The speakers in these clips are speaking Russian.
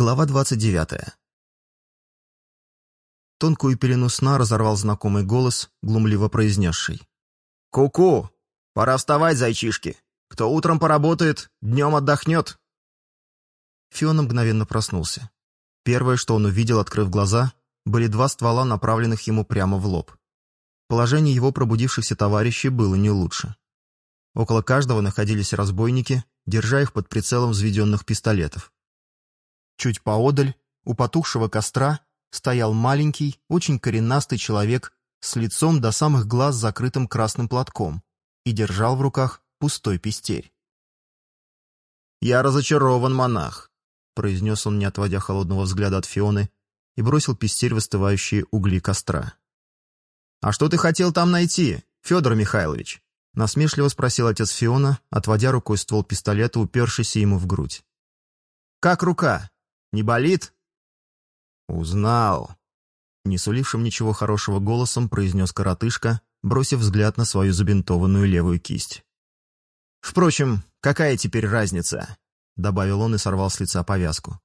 Глава 29. Тонкую пелену сна разорвал знакомый голос, глумливо произнесший. «Ку-ку! Пора вставать, зайчишки! Кто утром поработает, днем отдохнет!» Фиона мгновенно проснулся. Первое, что он увидел, открыв глаза, были два ствола, направленных ему прямо в лоб. Положение его пробудившихся товарищей было не лучше. Около каждого находились разбойники, держа их под прицелом взведенных пистолетов. Чуть поодаль, у потухшего костра, стоял маленький, очень коренастый человек с лицом до самых глаз закрытым красным платком и держал в руках пустой пестерь. «Я разочарован, монах», — произнес он, не отводя холодного взгляда от Фионы, и бросил пестерь в остывающие угли костра. «А что ты хотел там найти, Федор Михайлович?» — насмешливо спросил отец Фиона, отводя рукой ствол пистолета, упершийся ему в грудь. «Как рука?» Не болит?» «Узнал», — не сулившим ничего хорошего голосом произнес коротышка, бросив взгляд на свою забинтованную левую кисть. «Впрочем, какая теперь разница?» — добавил он и сорвал с лица повязку.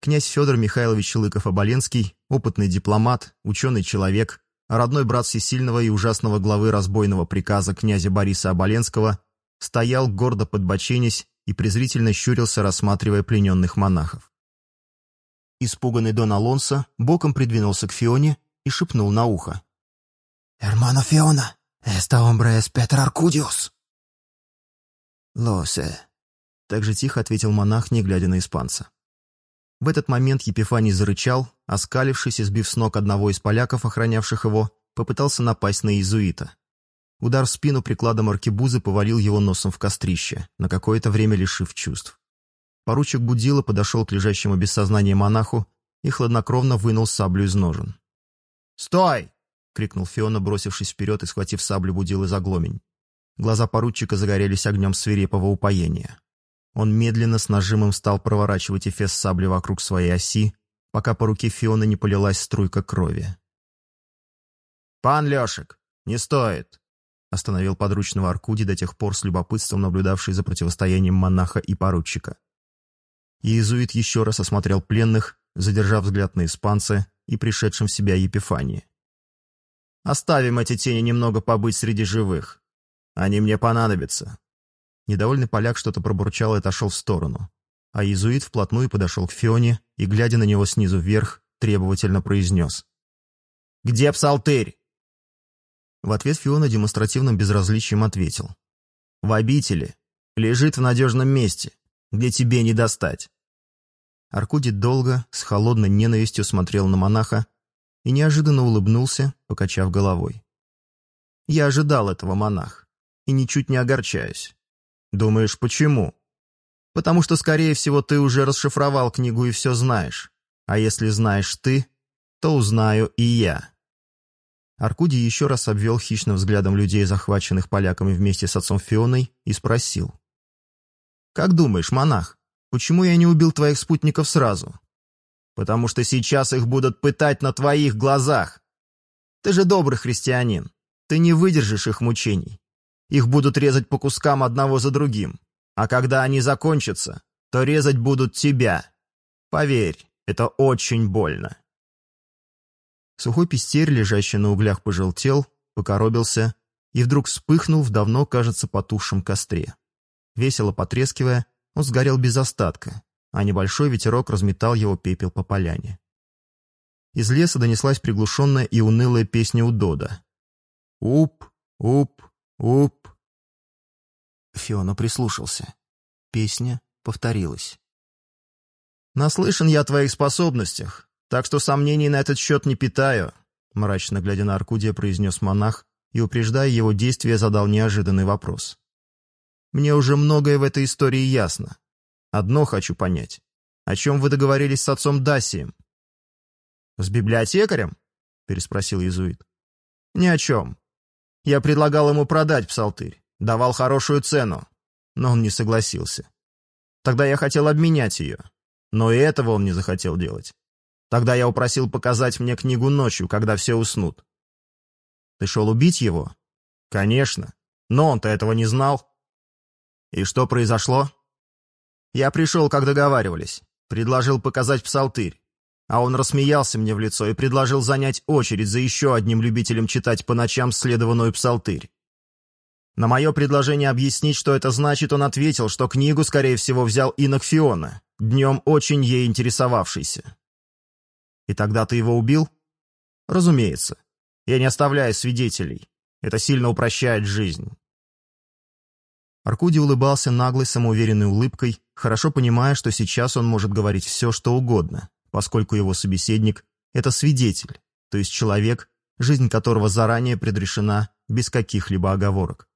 Князь Федор Михайлович Лыков-Оболенский, опытный дипломат, ученый человек, родной брат всесильного и ужасного главы разбойного приказа князя Бориса Оболенского, стоял, гордо подбоченясь, и презрительно щурился, рассматривая плененных монахов. Испуганный Дон Алонсо боком придвинулся к Фионе и шепнул на ухо. «Hermano Фиона, este hombre es Петр Аркудиус». «Лосе», — так же тихо ответил монах, не глядя на испанца. В этот момент Епифаний зарычал, оскалившись и сбив с ног одного из поляков, охранявших его, попытался напасть на иезуита. Удар в спину прикладом аркебузы повалил его носом в кострище, на какое-то время лишив чувств. Поручик Будила подошел к лежащему без сознания монаху и хладнокровно вынул саблю из ножен. «Стой!» — крикнул Фиона, бросившись вперед и схватив саблю Будилы за гломень. Глаза поручика загорелись огнем свирепого упоения. Он медленно с нажимом стал проворачивать эфес сабли вокруг своей оси, пока по руке Фиона не полилась струйка крови. «Пан Лешек, не стоит!» остановил подручного Аркуди до тех пор с любопытством наблюдавший за противостоянием монаха и поручика. Иезуит еще раз осмотрел пленных, задержав взгляд на испанца и пришедшим в себя Епифании. «Оставим эти тени немного побыть среди живых. Они мне понадобятся». Недовольный поляк что-то пробурчал и отошел в сторону, а иезуит вплотную подошел к Фионе и, глядя на него снизу вверх, требовательно произнес. «Где псалтырь?» В ответ Фиона демонстративным безразличием ответил. «В обители. Лежит в надежном месте, где тебе не достать». Аркудий долго, с холодной ненавистью смотрел на монаха и неожиданно улыбнулся, покачав головой. «Я ожидал этого, монах, и ничуть не огорчаюсь. Думаешь, почему? Потому что, скорее всего, ты уже расшифровал книгу и все знаешь. А если знаешь ты, то узнаю и я». Аркудий еще раз обвел хищным взглядом людей, захваченных поляками вместе с отцом Фионой, и спросил. «Как думаешь, монах, Почему я не убил твоих спутников сразу? Потому что сейчас их будут пытать на твоих глазах. Ты же добрый христианин. Ты не выдержишь их мучений. Их будут резать по кускам одного за другим. А когда они закончатся, то резать будут тебя. Поверь, это очень больно. Сухой пестерь, лежащий на углях, пожелтел, покоробился и вдруг вспыхнул в давно, кажется, потухшем костре. Весело потрескивая, он сгорел без остатка, а небольшой ветерок разметал его пепел по поляне. Из леса донеслась приглушенная и унылая песня Удода. «Уп, уп, уп». Фиона прислушался. Песня повторилась. «Наслышан я о твоих способностях, так что сомнений на этот счет не питаю», мрачно глядя на Аркудия, произнес монах и, упреждая его действия, задал неожиданный вопрос. Мне уже многое в этой истории ясно. Одно хочу понять. О чем вы договорились с отцом Дасием? «С библиотекарем?» — переспросил иезуит. «Ни о чем. Я предлагал ему продать псалтырь, давал хорошую цену, но он не согласился. Тогда я хотел обменять ее, но и этого он не захотел делать. Тогда я упросил показать мне книгу ночью, когда все уснут. Ты шел убить его? Конечно, но он-то этого не знал. «И что произошло?» «Я пришел, как договаривались. предложил показать псалтырь. А он рассмеялся мне в лицо и предложил занять очередь за еще одним любителем читать по ночам следованную псалтырь. На мое предложение объяснить, что это значит, он ответил, что книгу, скорее всего, взял инок днем очень ей интересовавшийся. И тогда ты его убил? Разумеется. Я не оставляю свидетелей. Это сильно упрощает жизнь. Аркудий улыбался наглой, самоуверенной улыбкой, хорошо понимая, что сейчас он может говорить все, что угодно, поскольку его собеседник — это свидетель, то есть человек, жизнь которого заранее предрешена без каких-либо оговорок.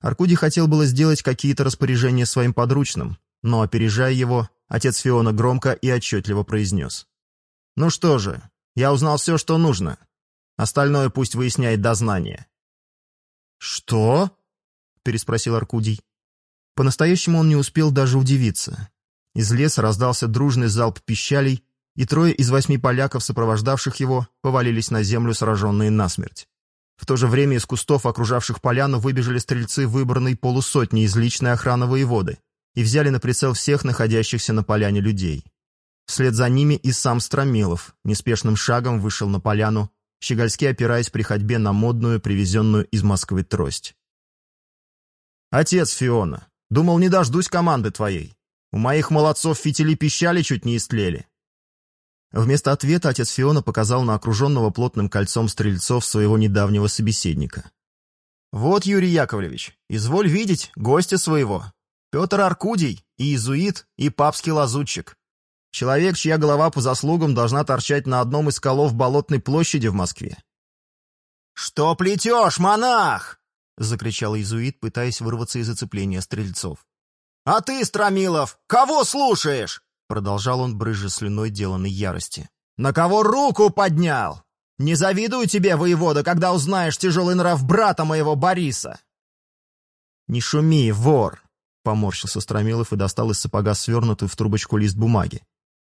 Аркудий хотел было сделать какие-то распоряжения своим подручным, но, опережая его, отец Фиона громко и отчетливо произнес. «Ну что же, я узнал все, что нужно. Остальное пусть выясняет дознание». «Что?» Переспросил Аркудий. По-настоящему он не успел даже удивиться. Из леса раздался дружный залп пищалей, и трое из восьми поляков, сопровождавших его, повалились на землю, сраженные насмерть. В то же время из кустов, окружавших поляну, выбежали стрельцы выбранной полусотни из личной охраны воеводы и взяли на прицел всех находящихся на поляне людей. Вслед за ними и сам Стромилов неспешным шагом вышел на поляну, щегольски опираясь при ходьбе на модную, привезенную из Москвы трость. «Отец Фиона, думал, не дождусь команды твоей. У моих молодцов фитили пищали, чуть не истлели». Вместо ответа отец Фиона показал на окруженного плотным кольцом стрельцов своего недавнего собеседника. «Вот, Юрий Яковлевич, изволь видеть гостя своего. Петр Аркудий, и иезуит, и папский лазутчик. Человек, чья голова по заслугам должна торчать на одном из колов Болотной площади в Москве». «Что плетешь, монах?» — закричал иезуит, пытаясь вырваться из зацепления стрельцов. «А ты, Стромилов, кого слушаешь?» — продолжал он, брызжа слюной деланной ярости. «На кого руку поднял? Не завидую тебе, воевода, когда узнаешь тяжелый нрав брата моего Бориса!» «Не шуми, вор!» — поморщился Стромилов и достал из сапога свернутую в трубочку лист бумаги.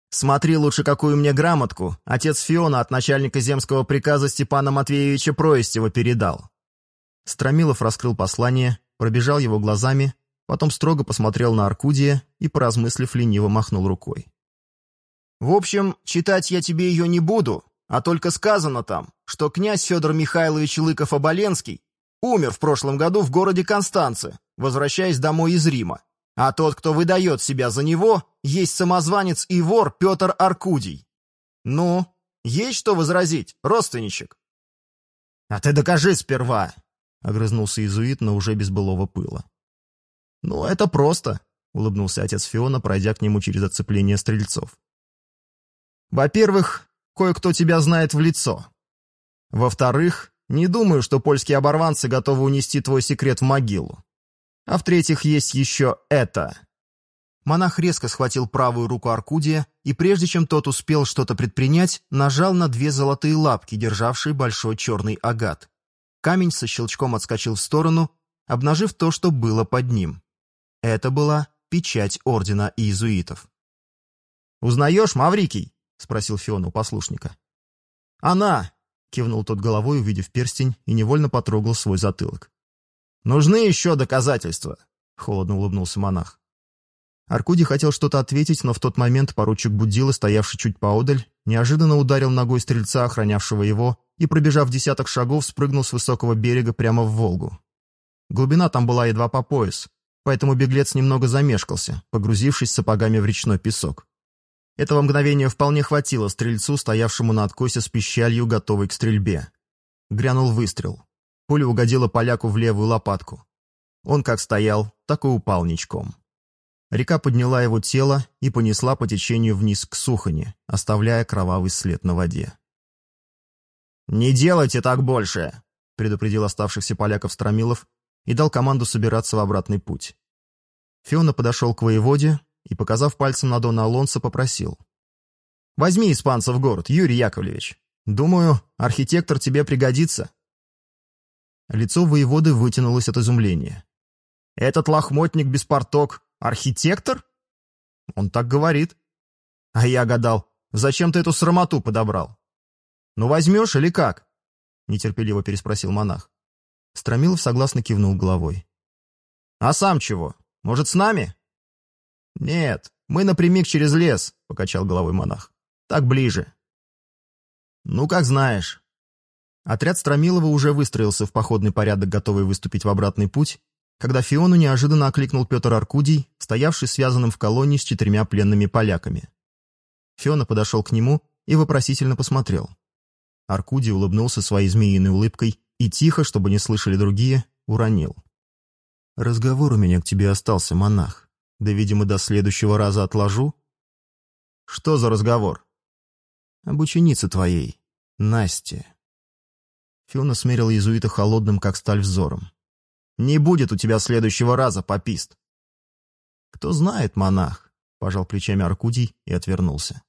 «Смотри лучше, какую мне грамотку отец Фиона от начальника земского приказа Степана Матвеевича Проистева передал. Стромилов раскрыл послание, пробежал его глазами, потом строго посмотрел на Аркудия и, поразмыслив, лениво махнул рукой. «В общем, читать я тебе ее не буду, а только сказано там, что князь Федор Михайлович Лыков-Оболенский умер в прошлом году в городе Констанце, возвращаясь домой из Рима. А тот, кто выдает себя за него, есть самозванец и вор Петр Аркудий. Ну, есть что возразить, родственничек? А ты докажи сперва, — огрызнулся иезуит, но уже без былого пыла. «Ну, это просто», — улыбнулся отец Фиона, пройдя к нему через оцепление стрельцов. «Во-первых, кое-кто тебя знает в лицо. Во-вторых, не думаю, что польские оборванцы готовы унести твой секрет в могилу. А в-третьих, есть еще это». Монах резко схватил правую руку Аркудия и, прежде чем тот успел что-то предпринять, нажал на две золотые лапки, державшие большой черный агат. Камень со щелчком отскочил в сторону, обнажив то, что было под ним. Это была печать ордена иезуитов. «Узнаешь, Маврикий?» — спросил Фион у послушника. «Она!» — кивнул тот головой, увидев перстень, и невольно потрогал свой затылок. «Нужны еще доказательства!» — холодно улыбнулся монах. Аркудий хотел что-то ответить, но в тот момент поручик Будила, стоявший чуть поодаль, неожиданно ударил ногой стрельца, охранявшего его, и, пробежав десяток шагов, спрыгнул с высокого берега прямо в Волгу. Глубина там была едва по пояс, поэтому беглец немного замешкался, погрузившись сапогами в речной песок. Этого мгновения вполне хватило стрельцу, стоявшему на откосе с пищалью, готовой к стрельбе. Грянул выстрел. Пуля угодила поляку в левую лопатку. Он как стоял, так и упал ничком. Река подняла его тело и понесла по течению вниз к Сухоне, оставляя кровавый след на воде. «Не делайте так больше!» — предупредил оставшихся поляков Стромилов и дал команду собираться в обратный путь. Фиона подошел к воеводе и, показав пальцем на Дона Алонсо, попросил. «Возьми испанца в город, Юрий Яковлевич. Думаю, архитектор тебе пригодится». Лицо воеводы вытянулось от изумления. «Этот лохмотник без порток — архитектор?» «Он так говорит». «А я гадал, зачем ты эту срамоту подобрал?» «Ну возьмешь или как?» — нетерпеливо переспросил монах. Стромилов согласно кивнул головой. «А сам чего? Может, с нами?» «Нет, Мы напрямик через лес», — покачал головой монах. «Так ближе». «Ну, как знаешь». Отряд Стромилова уже выстроился в походный порядок, готовый выступить в обратный путь, когда Фиону неожиданно окликнул Петр Аркудий, стоявший связанным в колонии с четырьмя пленными поляками. Фиона подошел к нему и вопросительно посмотрел. Аркудий улыбнулся своей змеиной улыбкой и тихо, чтобы не слышали другие, уронил. «Разговор у меня к тебе остался, монах. Да, видимо, до следующего раза отложу». «Что за разговор?» «Об ученице твоей, Насте». Фиона смерил иезуита холодным, как сталь, взором. «Не будет у тебя следующего раза, попист!» «Кто знает, монах», — пожал плечами Аркудий и отвернулся.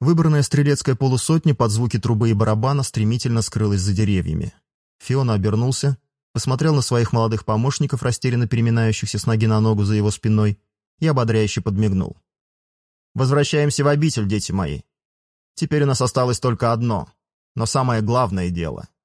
Выбранная стрелецкая полусотня под звуки трубы и барабана стремительно скрылась за деревьями. Фиона обернулся, посмотрел на своих молодых помощников, растерянно переминающихся с ноги на ногу за его спиной, и ободряюще подмигнул. «Возвращаемся в обитель, дети мои. Теперь у нас осталось только одно, но самое главное дело —